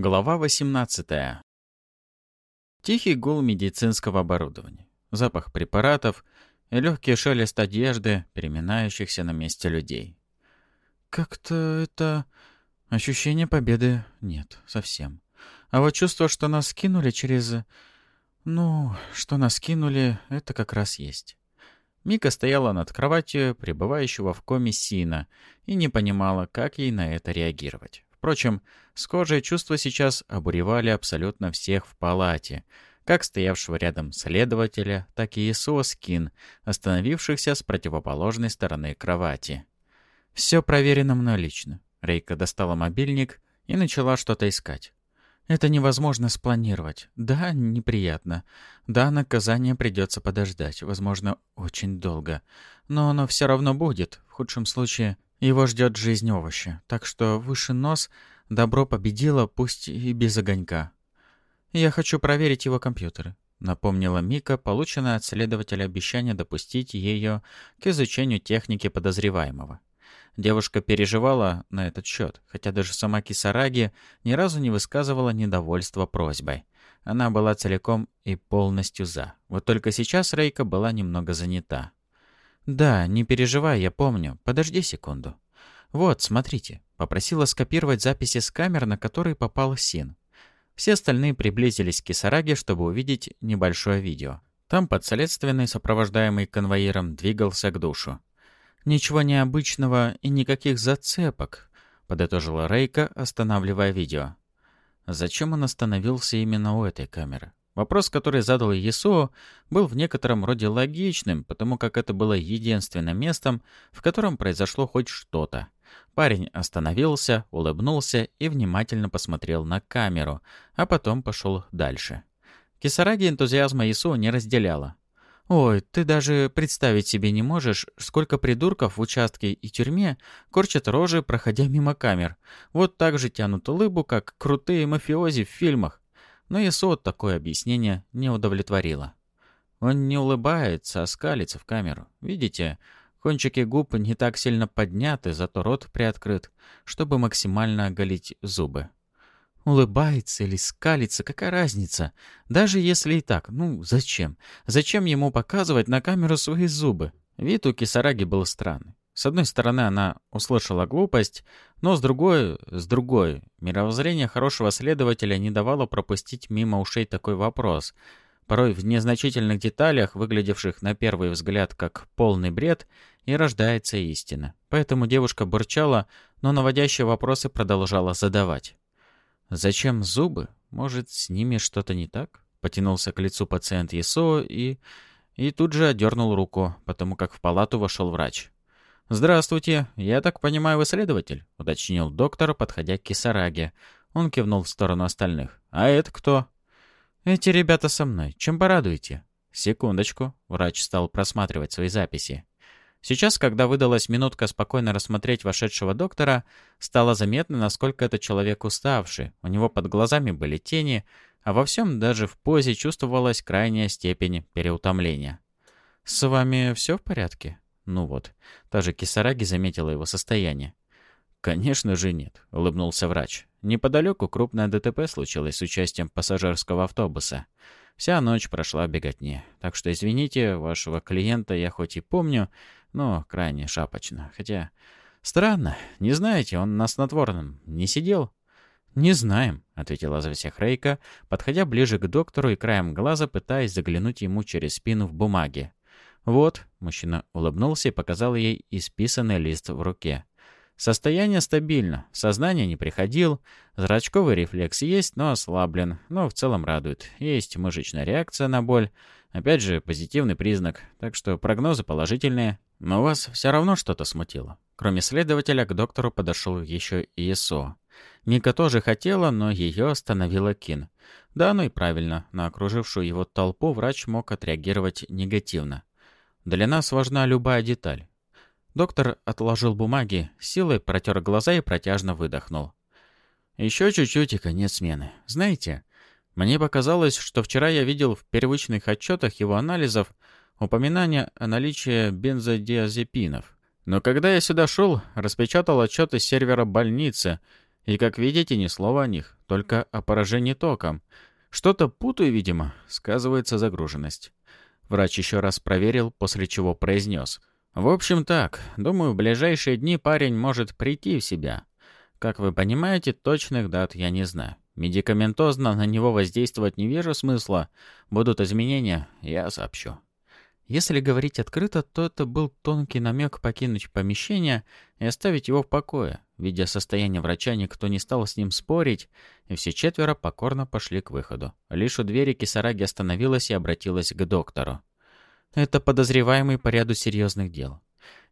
Глава 18. Тихий гул медицинского оборудования, запах препаратов и легкий шелест одежды, переминающихся на месте людей. Как-то это... Ощущение победы нет, совсем. А вот чувство, что нас кинули через... Ну, что нас кинули, это как раз есть. Мика стояла над кроватью пребывающего в коме Сина и не понимала, как ей на это реагировать. Впрочем, схожие чувства сейчас обуревали абсолютно всех в палате, как стоявшего рядом следователя, так и Исуа Скин, остановившихся с противоположной стороны кровати. «Все проверено мной лично». Рейка достала мобильник и начала что-то искать. «Это невозможно спланировать. Да, неприятно. Да, наказание придется подождать, возможно, очень долго. Но оно все равно будет. В худшем случае его ждет жизнь овоща, так что выше нос добро победило, пусть и без огонька. «Я хочу проверить его компьютеры», — напомнила Мика, полученное от следователя обещание допустить ее к изучению техники подозреваемого. Девушка переживала на этот счет, хотя даже сама Кисараги ни разу не высказывала недовольства просьбой. Она была целиком и полностью за. Вот только сейчас Рейка была немного занята. «Да, не переживай, я помню. Подожди секунду». «Вот, смотрите». Попросила скопировать записи с камер, на которые попал Син. Все остальные приблизились к Кисараге, чтобы увидеть небольшое видео. Там подследственный, сопровождаемый конвоиром, двигался к душу. «Ничего необычного и никаких зацепок», — подытожила Рейка, останавливая видео. Зачем он остановился именно у этой камеры? Вопрос, который задал Есуо, был в некотором роде логичным, потому как это было единственным местом, в котором произошло хоть что-то. Парень остановился, улыбнулся и внимательно посмотрел на камеру, а потом пошел дальше. Кисараги энтузиазма Исуо не разделяла. «Ой, ты даже представить себе не можешь, сколько придурков в участке и тюрьме корчат рожи, проходя мимо камер. Вот так же тянут улыбу, как крутые мафиози в фильмах. Но Исот такое объяснение не удовлетворило. Он не улыбается, а скалится в камеру. Видите, кончики губ не так сильно подняты, зато рот приоткрыт, чтобы максимально оголить зубы. Улыбается или скалится, какая разница? Даже если и так, ну зачем? Зачем ему показывать на камеру свои зубы? Вид у Кисараги был странный. С одной стороны, она услышала глупость, но с другой, с другой, мировоззрение хорошего следователя не давало пропустить мимо ушей такой вопрос. Порой в незначительных деталях, выглядевших на первый взгляд как полный бред, и рождается истина. Поэтому девушка бурчала, но наводящие вопросы продолжала задавать. «Зачем зубы? Может, с ними что-то не так?» Потянулся к лицу пациент ЕСО и... И тут же отдернул руку, потому как в палату вошел врач. «Здравствуйте. Я так понимаю, вы следователь?» — уточнил доктор, подходя к Кисараге. Он кивнул в сторону остальных. «А это кто?» «Эти ребята со мной. Чем порадуете?» «Секундочку». Врач стал просматривать свои записи. Сейчас, когда выдалась минутка спокойно рассмотреть вошедшего доктора, стало заметно, насколько этот человек уставший. У него под глазами были тени, а во всем даже в позе чувствовалась крайняя степень переутомления. «С вами все в порядке?» Ну вот, та же Кисараги заметила его состояние. «Конечно же нет», — улыбнулся врач. «Неподалеку крупное ДТП случилось с участием пассажирского автобуса. Вся ночь прошла беготне. Так что, извините, вашего клиента я хоть и помню, но крайне шапочно. Хотя, странно, не знаете, он на снотворном не сидел?» «Не знаем», — ответила за всех Рейка, подходя ближе к доктору и краем глаза пытаясь заглянуть ему через спину в бумаге. «Вот», — мужчина улыбнулся и показал ей исписанный лист в руке. «Состояние стабильно, сознание не приходил, зрачковый рефлекс есть, но ослаблен, но в целом радует. Есть мышечная реакция на боль, опять же позитивный признак, так что прогнозы положительные. Но вас все равно что-то смутило». Кроме следователя, к доктору подошел еще и ИСО. Мика тоже хотела, но ее остановила Кин. Да, ну и правильно, на окружившую его толпу врач мог отреагировать негативно. Для нас важна любая деталь. Доктор отложил бумаги, силой протер глаза и протяжно выдохнул. Еще чуть-чуть и конец смены. Знаете, мне показалось, что вчера я видел в первичных отчетах его анализов упоминание о наличии бензодиазепинов. Но когда я сюда шел, распечатал отчеты сервера больницы И, как видите, ни слова о них, только о поражении током. Что-то путаю, видимо, сказывается загруженность. Врач еще раз проверил, после чего произнес. В общем так, думаю, в ближайшие дни парень может прийти в себя. Как вы понимаете, точных дат я не знаю. Медикаментозно на него воздействовать не вижу смысла. Будут изменения, я сообщу. Если говорить открыто, то это был тонкий намек покинуть помещение и оставить его в покое. Видя состояние врача, никто не стал с ним спорить, и все четверо покорно пошли к выходу. Лишь у двери Кисараги остановилась и обратилась к доктору. «Это подозреваемый по ряду серьезных дел.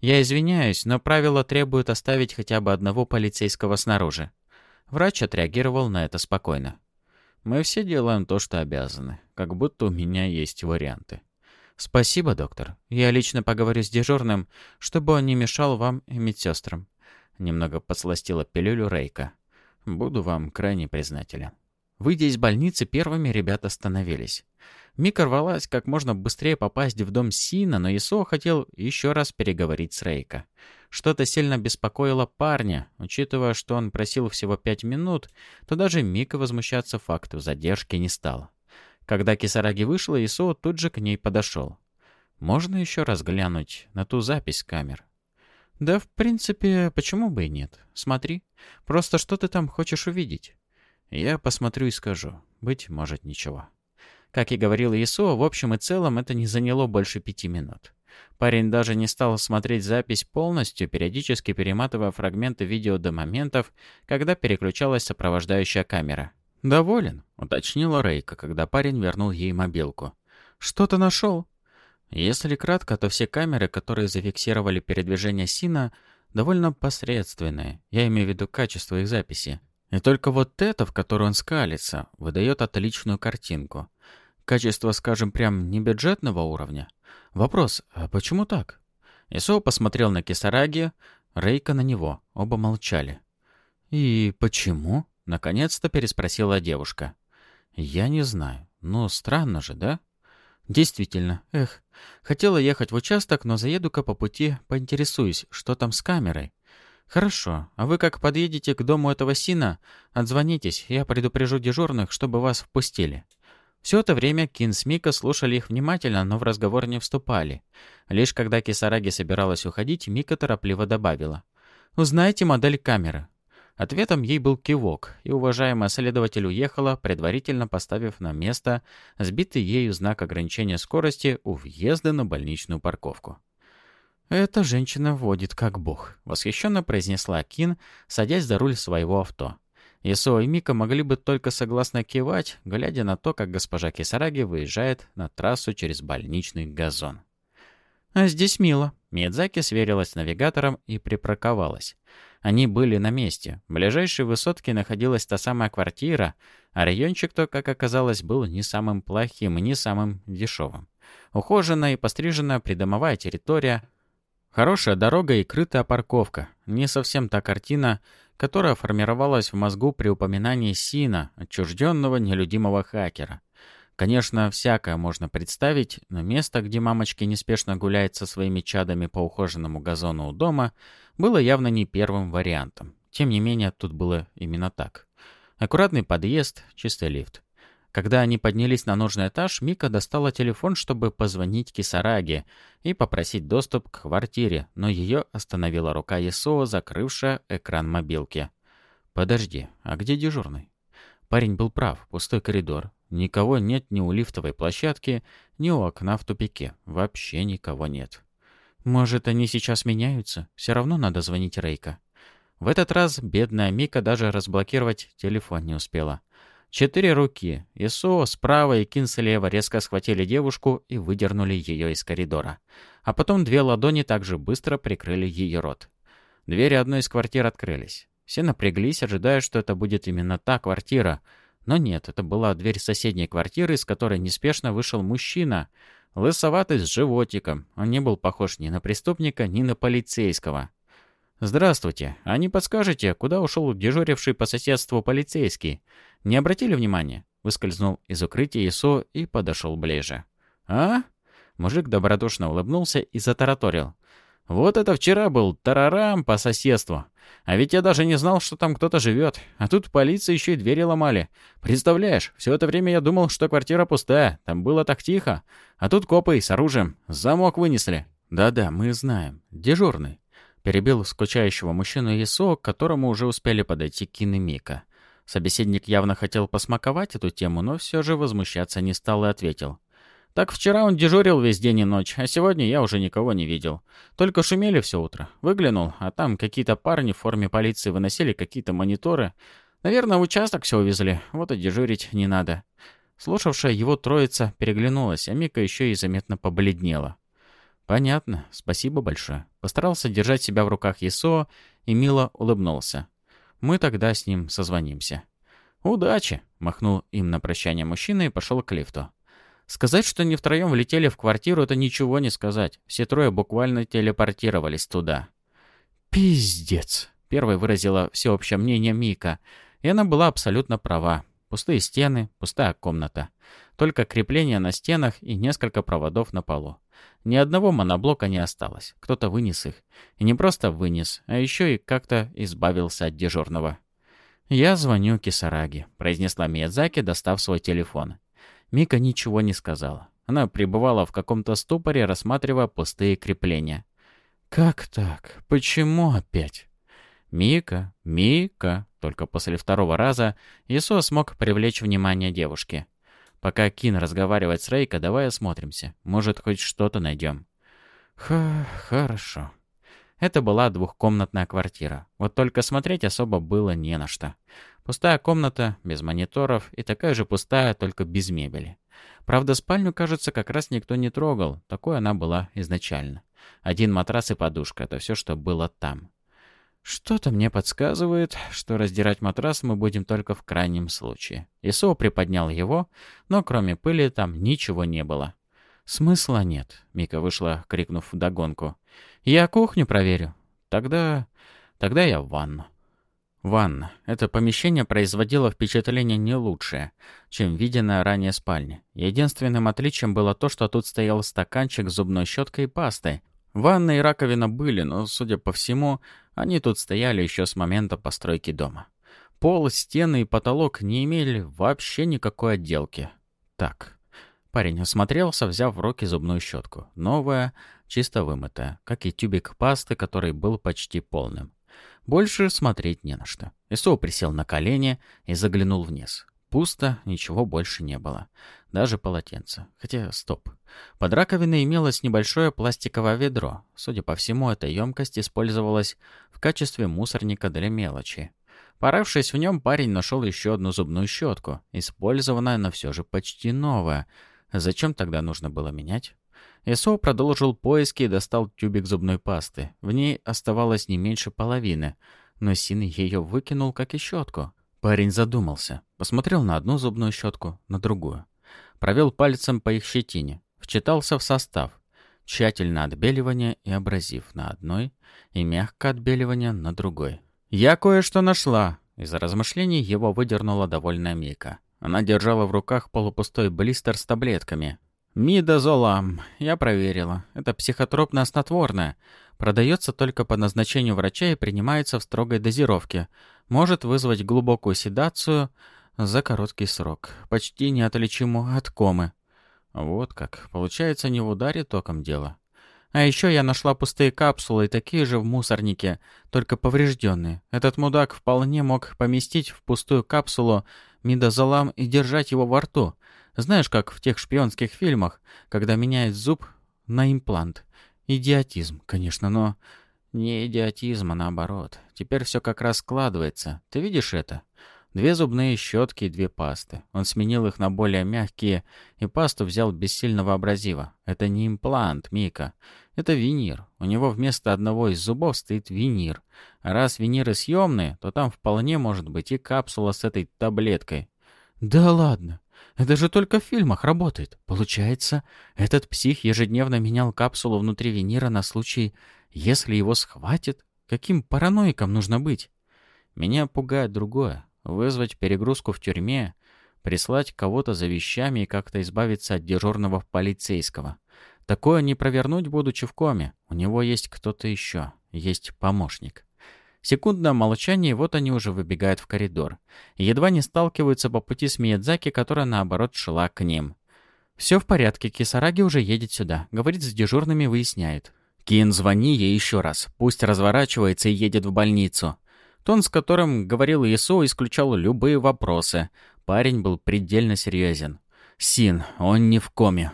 Я извиняюсь, но правила требуют оставить хотя бы одного полицейского снаружи». Врач отреагировал на это спокойно. «Мы все делаем то, что обязаны, как будто у меня есть варианты». «Спасибо, доктор. Я лично поговорю с дежурным, чтобы он не мешал вам и медсестрам». Немного подсластила пилюлю Рейка. «Буду вам крайне признателен». Выйдя из больницы, первыми ребята остановились. Мика рвалась как можно быстрее попасть в дом Сина, но Исо хотел еще раз переговорить с Рейка. Что-то сильно беспокоило парня. Учитывая, что он просил всего пять минут, то даже Мика возмущаться факту задержки не стала. Когда Кисараги вышла, Исо тут же к ней подошел. «Можно еще раз глянуть на ту запись камер?» «Да, в принципе, почему бы и нет? Смотри. Просто что ты там хочешь увидеть?» «Я посмотрю и скажу. Быть может, ничего». Как и говорил Исо, в общем и целом это не заняло больше пяти минут. Парень даже не стал смотреть запись полностью, периодически перематывая фрагменты видео до моментов, когда переключалась сопровождающая камера. «Доволен», — уточнила Рейка, когда парень вернул ей мобилку. «Что-то нашел?» Если кратко, то все камеры, которые зафиксировали передвижение Сина, довольно посредственные. Я имею в виду качество их записи. И только вот это, в которую он скалится, выдает отличную картинку. Качество, скажем, прям не бюджетного уровня. Вопрос, а почему так? Исоу посмотрел на Кисараги, Рейка на него. Оба молчали. «И почему?» — наконец-то переспросила девушка. «Я не знаю. Ну, странно же, да?» «Действительно. Эх, хотела ехать в участок, но заеду-ка по пути, поинтересуюсь, что там с камерой». «Хорошо. А вы как подъедете к дому этого Сина, отзвонитесь, я предупрежу дежурных, чтобы вас впустили». Все это время Кин с Мика слушали их внимательно, но в разговор не вступали. Лишь когда Кисараги собиралась уходить, Мика торопливо добавила. «Узнаете модель камеры?» Ответом ей был кивок, и уважаемая следователь уехала, предварительно поставив на место сбитый ею знак ограничения скорости у въезда на больничную парковку. «Эта женщина водит как бог», — восхищенно произнесла Кин, садясь за руль своего авто. Исо и Мика могли бы только согласно кивать, глядя на то, как госпожа Кисараги выезжает на трассу через больничный газон. «А здесь мило». Миядзаки сверилась с навигатором и припарковалась. Они были на месте. В ближайшей высотке находилась та самая квартира, а райончик-то, как оказалось, был не самым плохим и не самым дешевым. Ухоженная и постриженная придомовая территория, хорошая дорога и крытая парковка. Не совсем та картина, которая формировалась в мозгу при упоминании Сина, отчужденного нелюдимого хакера. Конечно, всякое можно представить, но место, где мамочки неспешно гуляет со своими чадами по ухоженному газону у дома, было явно не первым вариантом. Тем не менее, тут было именно так. Аккуратный подъезд, чистый лифт. Когда они поднялись на нужный этаж, Мика достала телефон, чтобы позвонить Кисараге и попросить доступ к квартире, но ее остановила рука Есоо, закрывшая экран мобилки. «Подожди, а где дежурный?» Парень был прав, пустой коридор. Никого нет ни у лифтовой площадки, ни у окна в тупике. Вообще никого нет. Может, они сейчас меняются? Все равно надо звонить Рейка. В этот раз бедная Мика даже разблокировать телефон не успела. Четыре руки, Исо справа и Кин слева резко схватили девушку и выдернули ее из коридора. А потом две ладони также быстро прикрыли ее рот. Двери одной из квартир открылись. Все напряглись, ожидая, что это будет именно та квартира. Но нет, это была дверь соседней квартиры, из которой неспешно вышел мужчина. Лысоватый, с животиком. Он не был похож ни на преступника, ни на полицейского. «Здравствуйте. А не подскажете, куда ушел дежуривший по соседству полицейский? Не обратили внимания?» Выскользнул из укрытия ИСО и подошел ближе. «А?» Мужик добродушно улыбнулся и затараторил. Вот это вчера был тарарам по соседству. А ведь я даже не знал, что там кто-то живет. А тут полиция еще и двери ломали. Представляешь, все это время я думал, что квартира пустая. Там было так тихо. А тут копы с оружием. Замок вынесли. Да-да, мы знаем. Дежурный. Перебил скучающего мужчину ИСО, к которому уже успели подойти Кин и Мика. Собеседник явно хотел посмаковать эту тему, но все же возмущаться не стал и ответил. Так вчера он дежурил весь день и ночь, а сегодня я уже никого не видел. Только шумели все утро. Выглянул, а там какие-то парни в форме полиции выносили какие-то мониторы. Наверное, в участок все увезли, вот и дежурить не надо. Слушавшая его троица переглянулась, а Мика еще и заметно побледнела. «Понятно, спасибо большое». Постарался держать себя в руках Есо и мило улыбнулся. «Мы тогда с ним созвонимся». «Удачи!» — махнул им на прощание мужчина и пошел к лифту. Сказать, что они втроем влетели в квартиру, это ничего не сказать. Все трое буквально телепортировались туда. «Пиздец!» — первой выразила всеобщее мнение Мика. И она была абсолютно права. Пустые стены, пустая комната. Только крепления на стенах и несколько проводов на полу. Ни одного моноблока не осталось. Кто-то вынес их. И не просто вынес, а еще и как-то избавился от дежурного. «Я звоню Кисараги», — произнесла Миядзаки, достав свой телефон. Мика ничего не сказала. Она пребывала в каком-то ступоре, рассматривая пустые крепления. «Как так? Почему опять?» «Мика, Мика!» Только после второго раза Исо смог привлечь внимание девушки. «Пока Кин разговаривает с Рейко, давай осмотримся. Может, хоть что-то найдем». «Ха, хорошо». Это была двухкомнатная квартира. Вот только смотреть особо было не на что. Пустая комната, без мониторов и такая же пустая, только без мебели. Правда, спальню, кажется, как раз никто не трогал. Такой она была изначально. Один матрас и подушка — это все, что было там. Что-то мне подсказывает, что раздирать матрас мы будем только в крайнем случае. Исо приподнял его, но кроме пыли там ничего не было. «Смысла нет», — Мика вышла, крикнув вдогонку. «Я кухню проверю. Тогда... тогда я в ванну». Ванна. Это помещение производило впечатление не лучшее, чем виденная ранее спальня. Единственным отличием было то, что тут стоял стаканчик с зубной щеткой и пастой. Ванна и раковина были, но, судя по всему, они тут стояли еще с момента постройки дома. Пол, стены и потолок не имели вообще никакой отделки. Так. Парень осмотрелся, взяв в руки зубную щетку. Новая, чисто вымытая, как и тюбик пасты, который был почти полным. Больше смотреть не на что. Исоу присел на колени и заглянул вниз. Пусто, ничего больше не было. Даже полотенце. Хотя, стоп. Под раковиной имелось небольшое пластиковое ведро. Судя по всему, эта емкость использовалась в качестве мусорника для мелочи. Поравшись в нем, парень нашел еще одну зубную щетку, использованная, но все же почти новая. Зачем тогда нужно было менять? Исо продолжил поиски и достал тюбик зубной пасты. В ней оставалось не меньше половины, но Син ее выкинул, как и щетку. Парень задумался, посмотрел на одну зубную щетку, на другую. Провел пальцем по их щетине, вчитался в состав. Тщательно отбеливание и абразив на одной, и мягкое отбеливание на другой. «Я кое-что нашла!» Из размышлений его выдернула довольная Мика. Она держала в руках полупустой блистер с таблетками, Мидозолам. Я проверила. Это психотропное снотворное. Продается только по назначению врача и принимается в строгой дозировке. Может вызвать глубокую седацию за короткий срок. Почти неотличимо от комы. Вот как. Получается, не в ударе током дело. А еще я нашла пустые капсулы, такие же в мусорнике, только поврежденные. Этот мудак вполне мог поместить в пустую капсулу мидозолам и держать его во рту. Знаешь, как в тех шпионских фильмах, когда меняют зуб на имплант. Идиотизм, конечно, но... Не идиотизм, а наоборот. Теперь все как раз складывается. Ты видишь это? Две зубные щетки и две пасты. Он сменил их на более мягкие, и пасту взял без сильного абразива. Это не имплант, Мика. Это винир. У него вместо одного из зубов стоит винир. А раз виниры съемные, то там вполне может быть и капсула с этой таблеткой. Да ладно. Это же только в фильмах работает. Получается, этот псих ежедневно менял капсулу внутри Венера на случай, если его схватит? Каким параноиком нужно быть? Меня пугает другое. Вызвать перегрузку в тюрьме, прислать кого-то за вещами и как-то избавиться от дежурного полицейского. Такое не провернуть, будучи в коме. У него есть кто-то еще. Есть помощник. Секундное молчание, и вот они уже выбегают в коридор. Едва не сталкиваются по пути с Миядзаки, которая, наоборот, шла к ним. «Все в порядке, Кисараги уже едет сюда», — говорит с дежурными, выясняет. «Кин, звони ей еще раз. Пусть разворачивается и едет в больницу». Тон, с которым говорил Исо, исключал любые вопросы. Парень был предельно серьезен. «Син, он не в коме.